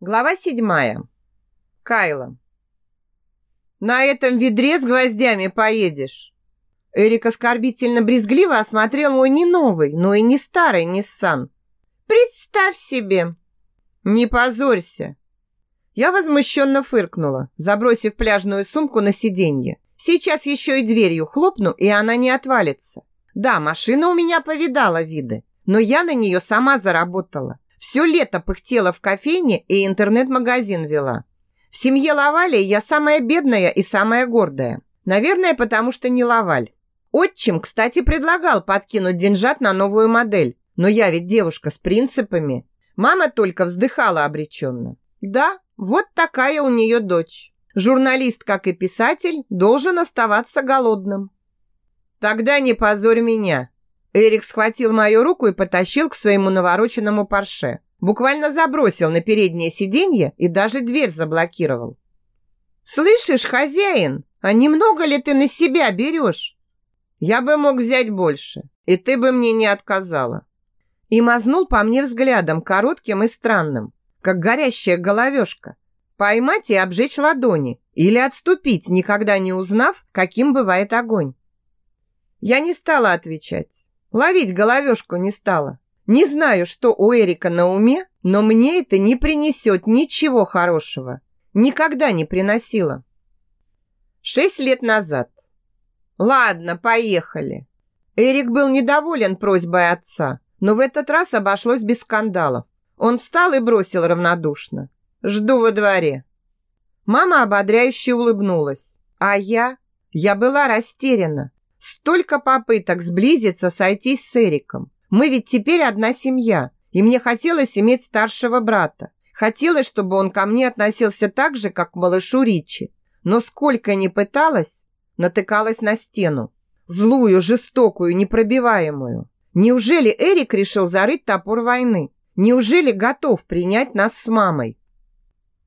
Глава седьмая. Кайла. «На этом ведре с гвоздями поедешь!» Эрик оскорбительно брезгливо осмотрел мой не новый, но и не старый Ниссан. «Представь себе!» «Не позорься!» Я возмущенно фыркнула, забросив пляжную сумку на сиденье. Сейчас еще и дверью хлопну, и она не отвалится. Да, машина у меня повидала виды, но я на нее сама заработала. Все лето пыхтела в кофейне и интернет-магазин вела. В семье Лавали я самая бедная и самая гордая. Наверное, потому что не Лаваль. Отчим, кстати, предлагал подкинуть деньжат на новую модель. Но я ведь девушка с принципами. Мама только вздыхала обреченно. Да, вот такая у нее дочь. Журналист, как и писатель, должен оставаться голодным. Тогда не позорь меня, Эрик схватил мою руку и потащил к своему навороченному парше. Буквально забросил на переднее сиденье и даже дверь заблокировал. «Слышишь, хозяин, а немного ли ты на себя берешь?» «Я бы мог взять больше, и ты бы мне не отказала». И мазнул по мне взглядом, коротким и странным, как горящая головешка. Поймать и обжечь ладони или отступить, никогда не узнав, каким бывает огонь. Я не стала отвечать. Ловить головешку не стала. Не знаю, что у Эрика на уме, но мне это не принесет ничего хорошего. Никогда не приносила. Шесть лет назад. Ладно, поехали. Эрик был недоволен просьбой отца, но в этот раз обошлось без скандалов. Он встал и бросил равнодушно. «Жду во дворе». Мама ободряюще улыбнулась, а я... Я была растеряна. Столько попыток сблизиться, сойтись с Эриком. Мы ведь теперь одна семья, и мне хотелось иметь старшего брата. Хотелось, чтобы он ко мне относился так же, как к малышу Ричи. Но сколько ни пыталась, натыкалась на стену. Злую, жестокую, непробиваемую. Неужели Эрик решил зарыть топор войны? Неужели готов принять нас с мамой?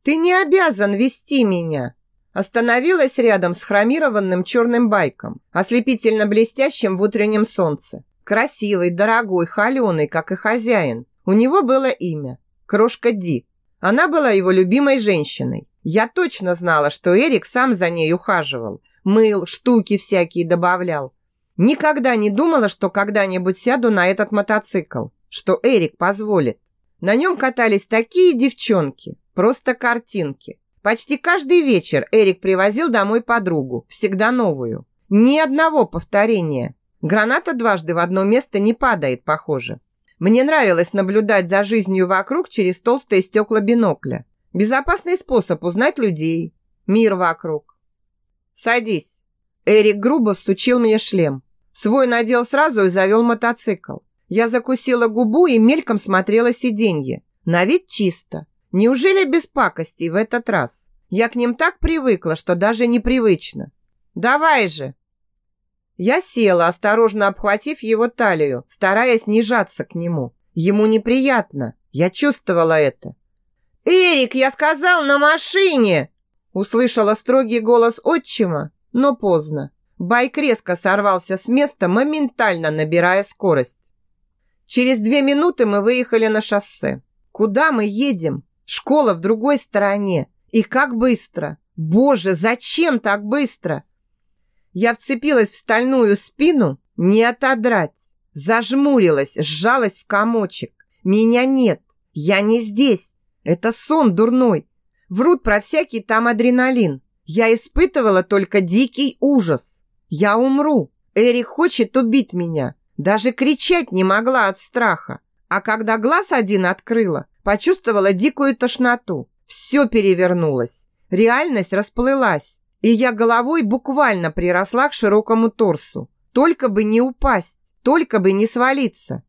Ты не обязан вести меня, Остановилась рядом с хромированным черным байком, ослепительно блестящим в утреннем солнце. Красивый, дорогой, холеный, как и хозяин. У него было имя – Крошка Ди. Она была его любимой женщиной. Я точно знала, что Эрик сам за ней ухаживал. Мыл, штуки всякие добавлял. Никогда не думала, что когда-нибудь сяду на этот мотоцикл, что Эрик позволит. На нем катались такие девчонки, просто картинки. Почти каждый вечер Эрик привозил домой подругу, всегда новую. Ни одного повторения. Граната дважды в одно место не падает, похоже. Мне нравилось наблюдать за жизнью вокруг через толстые стекла бинокля. Безопасный способ узнать людей, мир вокруг. «Садись». Эрик грубо всучил мне шлем. Свой надел сразу и завел мотоцикл. Я закусила губу и мельком смотрела сиденье. На вид чисто. Неужели без пакостей в этот раз? Я к ним так привыкла, что даже непривычно. Давай же!» Я села, осторожно обхватив его талию, стараясь не жаться к нему. Ему неприятно. Я чувствовала это. «Эрик, я сказал, на машине!» Услышала строгий голос отчима, но поздно. Байк резко сорвался с места, моментально набирая скорость. Через две минуты мы выехали на шоссе. Куда мы едем? Школа в другой стороне. И как быстро! Боже, зачем так быстро? Я вцепилась в стальную спину, не отодрать. Зажмурилась, сжалась в комочек. Меня нет, я не здесь. Это сон дурной. Врут про всякий там адреналин. Я испытывала только дикий ужас. Я умру. Эрик хочет убить меня. Даже кричать не могла от страха. А когда глаз один открыла, почувствовала дикую тошноту. Все перевернулось. Реальность расплылась, и я головой буквально приросла к широкому торсу. Только бы не упасть, только бы не свалиться.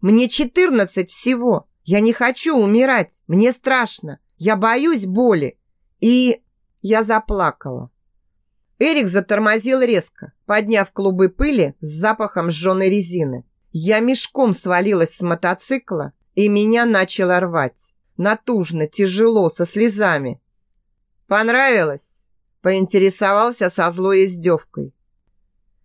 Мне 14 всего. Я не хочу умирать. Мне страшно. Я боюсь боли. И я заплакала. Эрик затормозил резко, подняв клубы пыли с запахом сжженной резины. Я мешком свалилась с мотоцикла и меня начало рвать. Натужно, тяжело, со слезами. «Понравилось?» Поинтересовался со злой издевкой.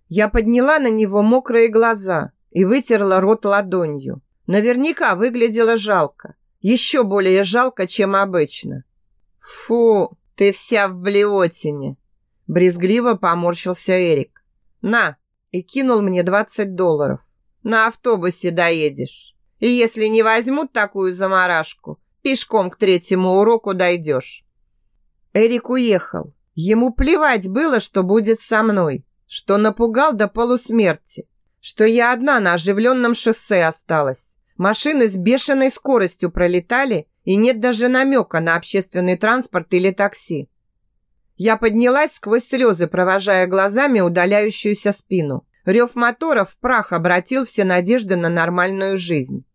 Я подняла на него мокрые глаза и вытерла рот ладонью. Наверняка выглядело жалко. Еще более жалко, чем обычно. Фу, ты вся в блевотине. Брезгливо поморщился Эрик. На, и кинул мне 20 долларов. На автобусе доедешь. И если не возьмут такую заморашку, пешком к третьему уроку дойдешь. Эрик уехал. Ему плевать было, что будет со мной, что напугал до полусмерти, что я одна на оживленном шоссе осталась. Машины с бешеной скоростью пролетали, и нет даже намека на общественный транспорт или такси. Я поднялась сквозь слезы, провожая глазами удаляющуюся спину. Рев мотора в прах обратил все надежды на нормальную жизнь.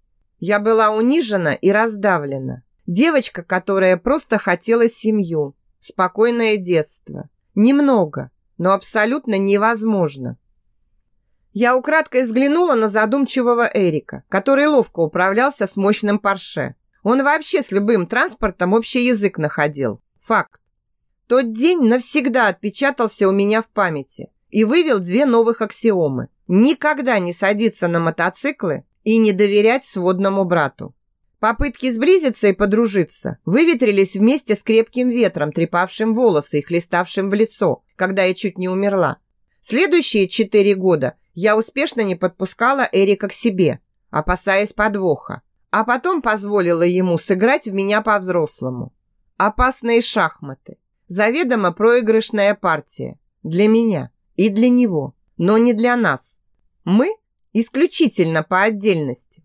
Я была унижена и раздавлена. Девочка, которая просто хотела семью, спокойное детство. Немного, но абсолютно невозможно. Я украдкой взглянула на задумчивого Эрика, который ловко управлялся с мощным Порше. Он вообще с любым транспортом общий язык находил. Факт. Тот день навсегда отпечатался у меня в памяти и вывел две новых аксиомы. Никогда не садиться на мотоциклы и не доверять сводному брату. Попытки сблизиться и подружиться выветрились вместе с крепким ветром, трепавшим волосы и хлеставшим в лицо, когда я чуть не умерла. Следующие четыре года я успешно не подпускала Эрика к себе, опасаясь подвоха, а потом позволила ему сыграть в меня по-взрослому. Опасные шахматы, заведомо проигрышная партия для меня – и для него, но не для нас. Мы исключительно по отдельности.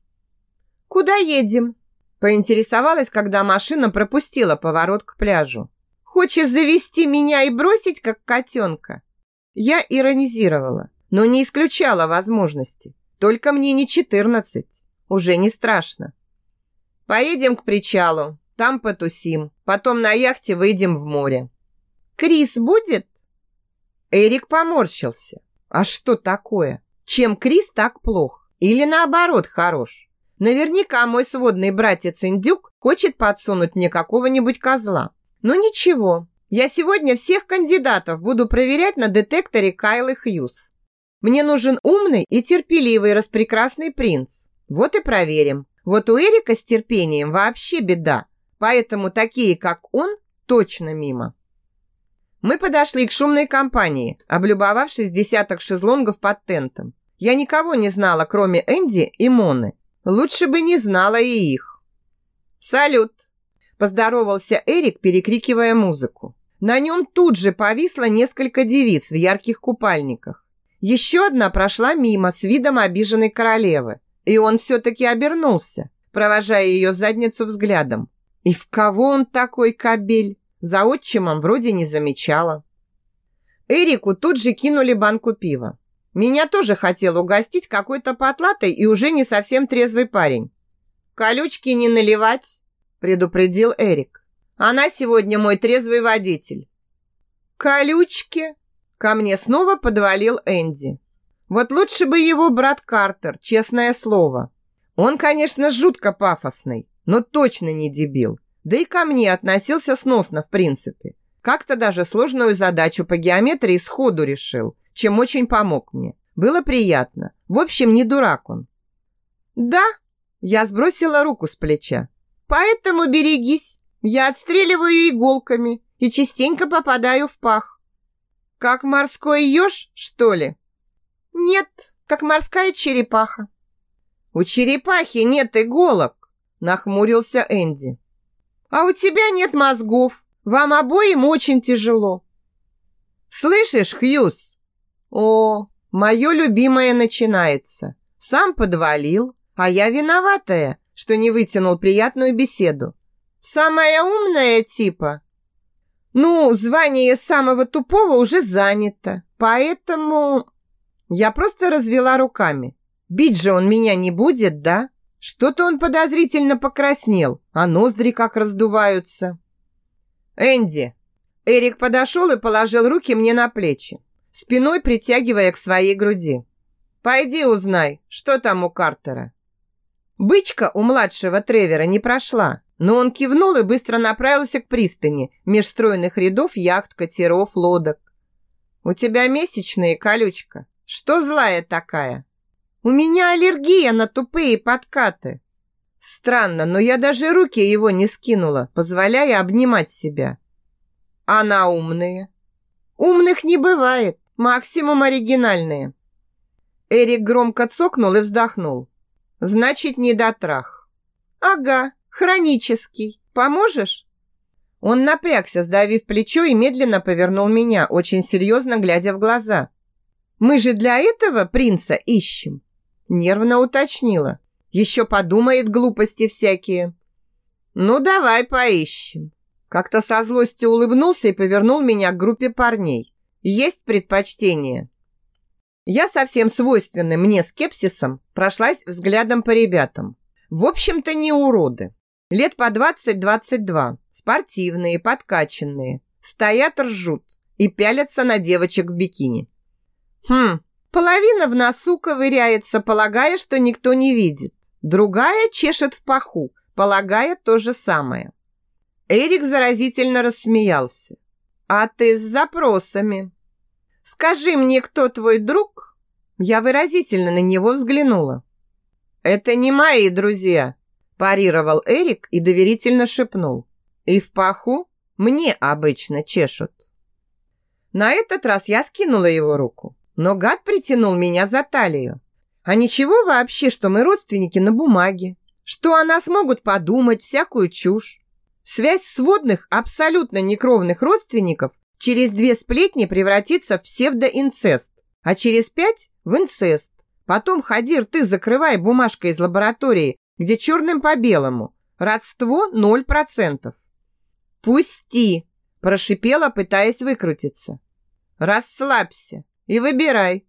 «Куда едем?» Поинтересовалась, когда машина пропустила поворот к пляжу. «Хочешь завести меня и бросить, как котенка?» Я иронизировала, но не исключала возможности. Только мне не четырнадцать. Уже не страшно. Поедем к причалу, там потусим. Потом на яхте выйдем в море. Крис будет? Эрик поморщился. А что такое? Чем Крис так плох? Или наоборот хорош? Наверняка мой сводный братец Индюк хочет подсунуть мне какого-нибудь козла. Но ничего, я сегодня всех кандидатов буду проверять на детекторе Кайлы Хьюз. Мне нужен умный и терпеливый распрекрасный принц. Вот и проверим. Вот у Эрика с терпением вообще беда. Поэтому такие, как он, точно мимо. Мы подошли к шумной компании, облюбовавшись десяток шезлонгов под тентом. Я никого не знала, кроме Энди и Моны. Лучше бы не знала и их. «Салют!» – поздоровался Эрик, перекрикивая музыку. На нем тут же повисло несколько девиц в ярких купальниках. Еще одна прошла мимо с видом обиженной королевы, и он все-таки обернулся, провожая ее задницу взглядом. И в кого он такой кабель? За отчимом вроде не замечала. Эрику тут же кинули банку пива. Меня тоже хотел угостить какой-то потлатый и уже не совсем трезвый парень. «Колючки не наливать», – предупредил Эрик. «Она сегодня мой трезвый водитель». «Колючки?» – ко мне снова подвалил Энди. «Вот лучше бы его брат Картер, честное слово. Он, конечно, жутко пафосный, но точно не дебил. Да и ко мне относился сносно, в принципе. Как-то даже сложную задачу по геометрии сходу решил, чем очень помог мне. Было приятно. В общем, не дурак он. «Да?» Я сбросила руку с плеча. «Поэтому берегись. Я отстреливаю иголками и частенько попадаю в пах». «Как морской еж, что ли?» «Нет, как морская черепаха». «У черепахи нет иголок», нахмурился Энди. А у тебя нет мозгов. Вам обоим очень тяжело. Слышишь, Хьюз? О, мое любимое начинается. Сам подвалил, а я виноватая, что не вытянул приятную беседу. Самая умная типа. Ну, звание самого тупого уже занято, поэтому... Я просто развела руками. Бить же он меня не будет, да? Что-то он подозрительно покраснел, а ноздри как раздуваются. «Энди!» Эрик подошел и положил руки мне на плечи, спиной притягивая к своей груди. «Пойди узнай, что там у Картера». Бычка у младшего Тревера не прошла, но он кивнул и быстро направился к пристани меж стройных рядов яхт, катеров, лодок. «У тебя месячные, колючка. Что злая такая?» У меня аллергия на тупые подкаты. Странно, но я даже руки его не скинула, позволяя обнимать себя. Она умные. Умных не бывает, максимум оригинальные. Эрик громко цокнул и вздохнул. Значит, не дотрах. Ага, хронический. Поможешь? Он напрягся, сдавив плечо и медленно повернул меня, очень серьезно глядя в глаза. «Мы же для этого принца ищем!» Нервно уточнила. «Еще подумает глупости всякие». «Ну, давай поищем». Как-то со злостью улыбнулся и повернул меня к группе парней. «Есть предпочтение?» Я совсем свойственным мне скепсисом прошлась взглядом по ребятам. В общем-то, не уроды. Лет по 20-22, спортивные, подкачанные, стоят ржут и пялятся на девочек в бикини. Хм, половина в носу ковыряется, полагая, что никто не видит. Другая чешет в паху, полагая то же самое. Эрик заразительно рассмеялся. «А ты с запросами. Скажи мне, кто твой друг?» Я выразительно на него взглянула. «Это не мои друзья», парировал Эрик и доверительно шепнул. И в паху мне обычно чешут. На этот раз я скинула его руку, но гад притянул меня за талию. А ничего вообще, что мы родственники на бумаге, что о нас могут подумать всякую чушь. Связь сводных, абсолютно некровных родственников через две сплетни превратится в псевдоинцест, а через пять – в инцест. Потом, Хадир, ты закрывай бумажкой из лаборатории где черным по белому. Родство 0%. «Пусти!» – прошипела, пытаясь выкрутиться. «Расслабься и выбирай».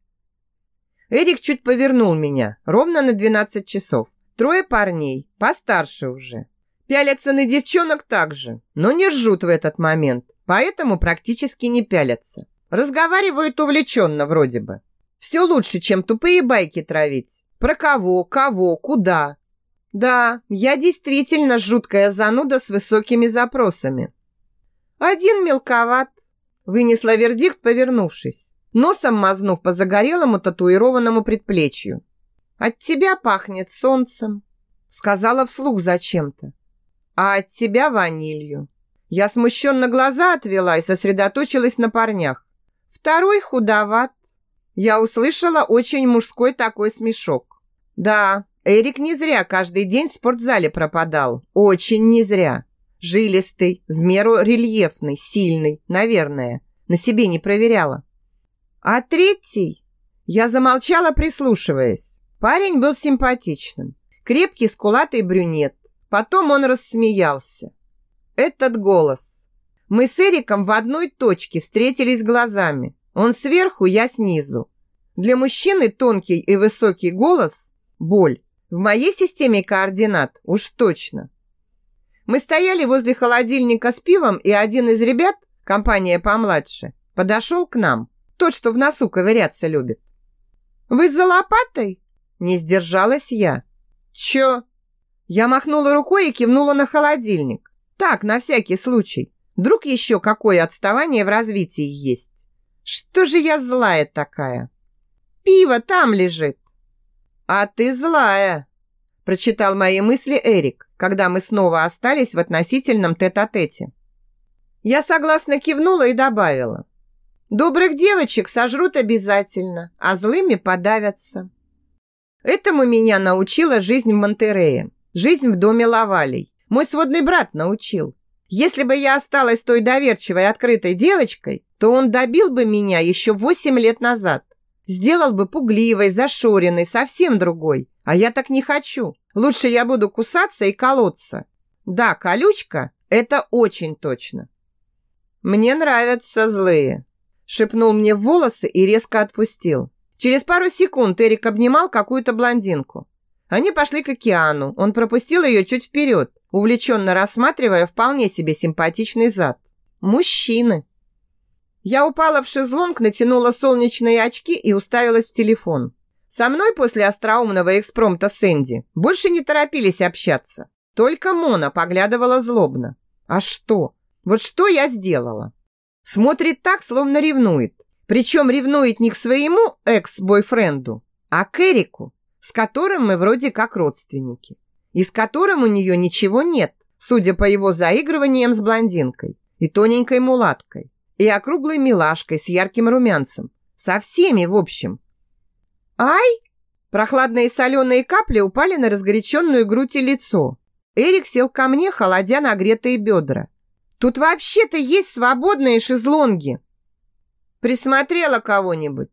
Эрик чуть повернул меня, ровно на 12 часов. Трое парней, постарше уже. Пялятся на девчонок также, но не ржут в этот момент, поэтому практически не пялятся. Разговаривают увлеченно вроде бы. Все лучше, чем тупые байки травить. Про кого, кого, куда. Да, я действительно жуткая зануда с высокими запросами. Один мелковат, вынесла вердикт, повернувшись, носом мазнув по загорелому татуированному предплечью. От тебя пахнет солнцем, сказала вслух зачем-то. А от тебя ванилью. Я смущенно глаза отвела и сосредоточилась на парнях. Второй худоват. Я услышала очень мужской такой смешок. Да, Эрик не зря каждый день в спортзале пропадал. Очень не зря. Жилистый, в меру рельефный, сильный, наверное. На себе не проверяла. А третий? Я замолчала, прислушиваясь. Парень был симпатичным. Крепкий, скулатый брюнет. Потом он рассмеялся. Этот голос. Мы с Эриком в одной точке встретились глазами. Он сверху, я снизу. Для мужчины тонкий и высокий голос – боль. В моей системе координат уж точно. Мы стояли возле холодильника с пивом, и один из ребят, компания помладше, подошел к нам. Тот, что в носу ковыряться любит. «Вы за лопатой?» Не сдержалась я. «Чё?» Я махнула рукой и кивнула на холодильник. Так, на всякий случай. Вдруг еще какое отставание в развитии есть. Что же я злая такая? Пиво там лежит. «А ты злая!» – прочитал мои мысли Эрик, когда мы снова остались в относительном тет-а-тете. Я согласно кивнула и добавила. «Добрых девочек сожрут обязательно, а злыми подавятся». Этому меня научила жизнь в Монтерее, жизнь в доме Лавалей. Мой сводный брат научил. Если бы я осталась той доверчивой, открытой девочкой, то он добил бы меня еще восемь лет назад. Сделал бы пугливой, зашоренной, совсем другой. А я так не хочу. Лучше я буду кусаться и колоться. Да, колючка – это очень точно. Мне нравятся злые. Шепнул мне в волосы и резко отпустил. Через пару секунд Эрик обнимал какую-то блондинку. Они пошли к океану. Он пропустил ее чуть вперед, увлеченно рассматривая вполне себе симпатичный зад. Мужчины. Я упала в шезлонг, натянула солнечные очки и уставилась в телефон. Со мной после остроумного экспромта Сэнди больше не торопились общаться. Только Мона поглядывала злобно. А что? Вот что я сделала? Смотрит так, словно ревнует. Причем ревнует не к своему экс-бойфренду, а к Эрику, с которым мы вроде как родственники. и с которым у нее ничего нет, судя по его заигрываниям с блондинкой и тоненькой мулаткой, и округлой милашкой с ярким румянцем. Со всеми, в общем. «Ай!» Прохладные соленые капли упали на разгоряченную грудь и лицо. Эрик сел ко мне, холодя нагретые бедра. «Тут вообще-то есть свободные шезлонги!» «Присмотрела кого-нибудь?»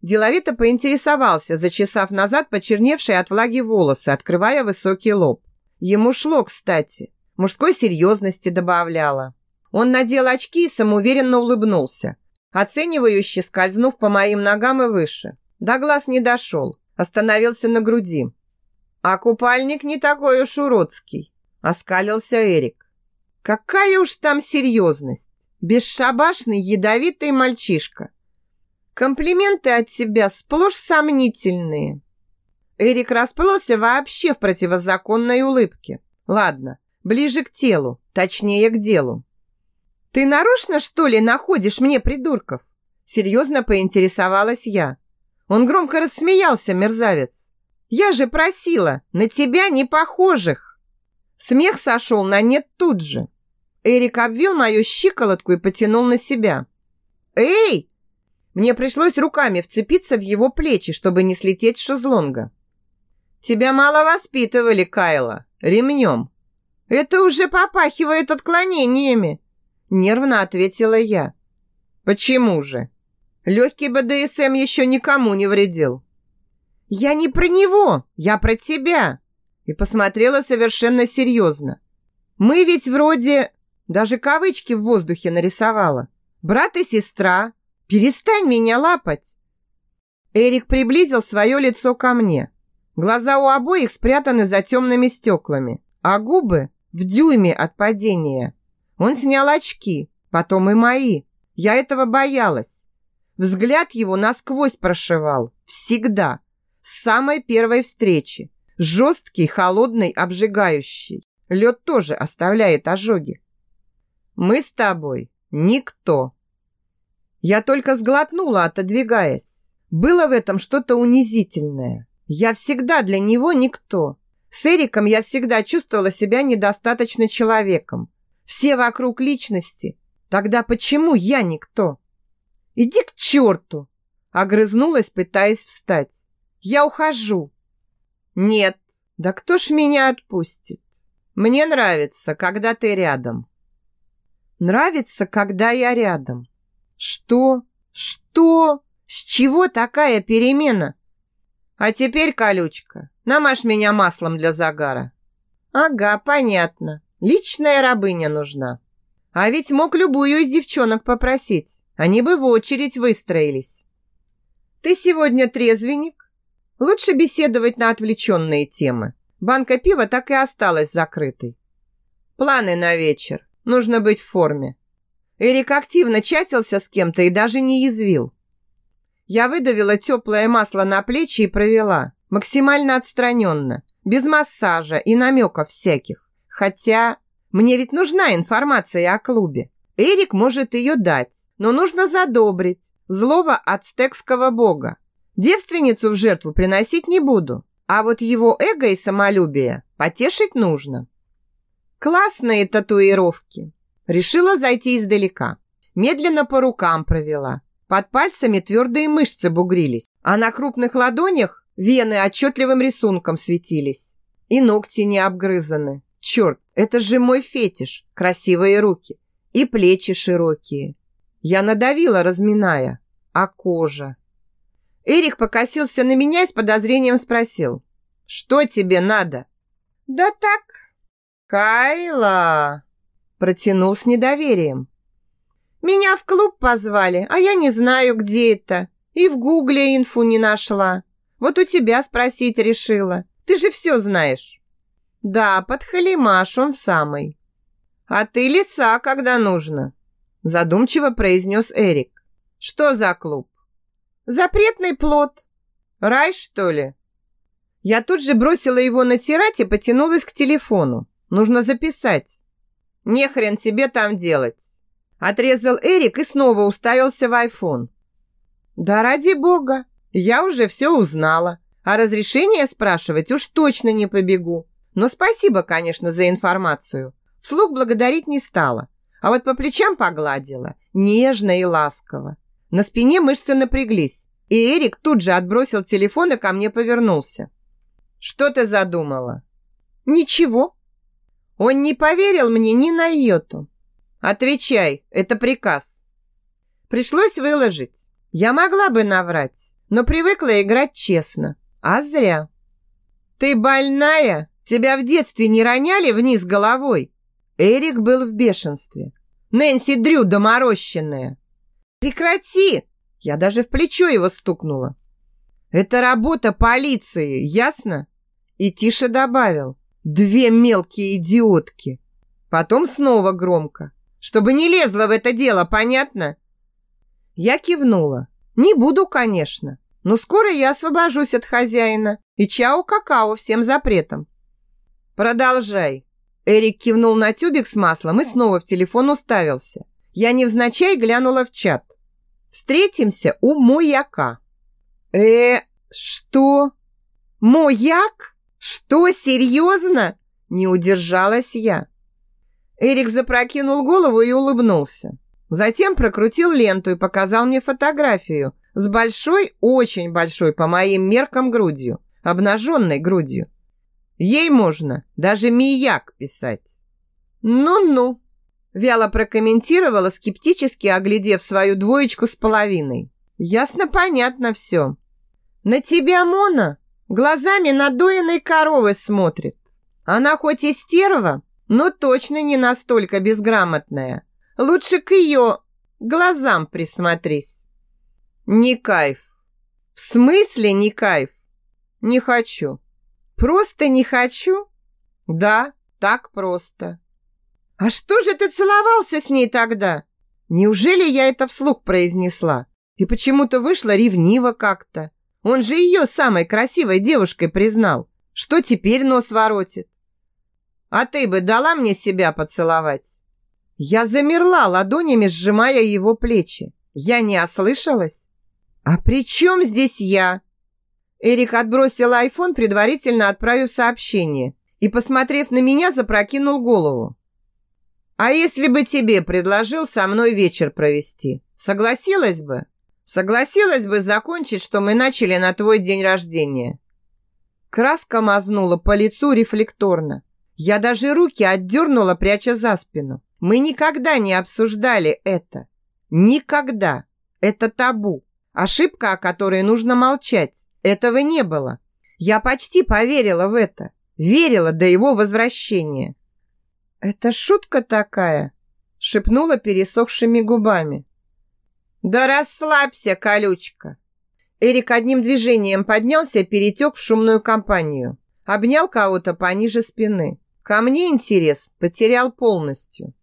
Деловито поинтересовался, зачесав назад почерневшие от влаги волосы, открывая высокий лоб. Ему шло, кстати. Мужской серьезности добавляло. Он надел очки и самоуверенно улыбнулся, оценивающе скользнув по моим ногам и выше. До глаз не дошел, остановился на груди. «А купальник не такой уж уродский», – оскалился Эрик. «Какая уж там серьезность! Бесшабашный ядовитый мальчишка!» Комплименты от тебя сплошь сомнительные. Эрик расплылся вообще в противозаконной улыбке. Ладно, ближе к телу, точнее к делу. Ты нарочно, что ли, находишь мне придурков? Серьезно поинтересовалась я. Он громко рассмеялся, мерзавец. Я же просила, на тебя не похожих. Смех сошел на нет тут же. Эрик обвил мою щиколотку и потянул на себя. «Эй, мне пришлось руками вцепиться в его плечи, чтобы не слететь с шезлонга. «Тебя мало воспитывали, Кайла, ремнем». «Это уже попахивает отклонениями», – нервно ответила я. «Почему же? Легкий БДСМ еще никому не вредил». «Я не про него, я про тебя!» И посмотрела совершенно серьезно. «Мы ведь вроде...» Даже кавычки в воздухе нарисовала. «Брат и сестра, Перестань меня лапать!» Эрик приблизил свое лицо ко мне. Глаза у обоих спрятаны за темными стеклами, а губы в дюйме от падения. Он снял очки, потом и мои. Я этого боялась. Взгляд его насквозь прошивал. Всегда. С самой первой встречи. Жесткий, холодный, обжигающий. Лед тоже оставляет ожоги. Мы с тобой никто. Я только сглотнула, отодвигаясь. Было в этом что-то унизительное. Я всегда для него никто. С Эриком я всегда чувствовала себя недостаточно человеком. Все вокруг личности. Тогда почему я никто? Иди к черту! Огрызнулась, пытаясь встать. Я ухожу. Нет, да кто ж меня отпустит? Мне нравится, когда ты рядом. Нравится, когда я рядом. Что? Что? С чего такая перемена? А теперь, колючка, намажь меня маслом для загара. Ага, понятно. Личная рабыня нужна. А ведь мог любую из девчонок попросить. Они бы в очередь выстроились. Ты сегодня трезвенник? Лучше беседовать на отвлеченные темы. Банка пива так и осталась закрытой. Планы на вечер. Нужно быть в форме. Эрик активно чатился с кем-то и даже не язвил. Я выдавила теплое масло на плечи и провела, максимально отстраненно, без массажа и намеков всяких. Хотя мне ведь нужна информация о клубе. Эрик может ее дать, но нужно задобрить злого ацтекского бога. Девственницу в жертву приносить не буду, а вот его эго и самолюбие потешить нужно. Классные татуировки. Решила зайти издалека. Медленно по рукам провела. Под пальцами твердые мышцы бугрились, а на крупных ладонях вены отчетливым рисунком светились. И ногти не обгрызаны. Черт, это же мой фетиш. Красивые руки. И плечи широкие. Я надавила, разминая. А кожа? Эрик покосился на меня и с подозрением спросил. «Что тебе надо?» «Да так». «Кайла!» Протянул с недоверием. «Меня в клуб позвали, а я не знаю, где это. И в гугле инфу не нашла. Вот у тебя спросить решила. Ты же все знаешь». «Да, подхалимаш он самый». «А ты лиса, когда нужно», задумчиво произнес Эрик. «Что за клуб?» «Запретный плод». «Рай, что ли?» Я тут же бросила его натирать и потянулась к телефону. Нужно записать. Не хрен тебе там делать. Отрезал Эрик и снова уставился в айфон. Да ради бога, я уже все узнала. А разрешение спрашивать уж точно не побегу. Но спасибо, конечно, за информацию. Вслух благодарить не стала. А вот по плечам погладила, нежно и ласково. На спине мышцы напряглись, и Эрик тут же отбросил телефон и ко мне повернулся. «Что ты задумала?» «Ничего». Он не поверил мне ни на йоту. «Отвечай, это приказ». Пришлось выложить. Я могла бы наврать, но привыкла играть честно. А зря. «Ты больная? Тебя в детстве не роняли вниз головой?» Эрик был в бешенстве. «Нэнси Дрю доморощенная!» «Прекрати!» Я даже в плечо его стукнула. «Это работа полиции, ясно?» И тише добавил. «Две мелкие идиотки!» Потом снова громко. «Чтобы не лезла в это дело, понятно?» Я кивнула. «Не буду, конечно, но скоро я освобожусь от хозяина и чао-какао всем запретом». «Продолжай», Эрик кивнул на тюбик с маслом и снова в телефон уставился. Я невзначай глянула в чат. Встретимся у Мояка. Э, что? Мояк? Что, серьезно? Не удержалась я. Эрик запрокинул голову и улыбнулся. Затем прокрутил ленту и показал мне фотографию с большой, очень большой по моим меркам грудью, обнаженной грудью. Ей можно даже мияк писать. Ну-ну, вяло прокомментировала, скептически оглядев свою двоечку с половиной. Ясно, понятно все. На тебя, Мона, глазами надоенной коровы смотрит. Она хоть и стерва, но точно не настолько безграмотная. Лучше к ее глазам присмотрись. Не кайф. В смысле не кайф? Не хочу. Просто не хочу? Да, так просто. А что же ты целовался с ней тогда? Неужели я это вслух произнесла? И почему-то вышло ревниво как-то. Он же ее самой красивой девушкой признал. Что теперь нос воротит? А ты бы дала мне себя поцеловать? Я замерла, ладонями сжимая его плечи. Я не ослышалась? А при чем здесь я? Эрик отбросил айфон, предварительно отправив сообщение, и, посмотрев на меня, запрокинул голову. «А если бы тебе предложил со мной вечер провести, согласилась бы? Согласилась бы закончить, что мы начали на твой день рождения?» Краска мазнула по лицу рефлекторно. Я даже руки отдернула, пряча за спину. Мы никогда не обсуждали это. Никогда. Это табу. Ошибка, о которой нужно молчать. Этого не было. Я почти поверила в это. Верила до его возвращения. «Это шутка такая?» шепнула пересохшими губами. «Да расслабься, колючка!» Эрик одним движением поднялся перетек в шумную компанию. Обнял кого-то пониже спины. Ко мне интерес потерял полностью.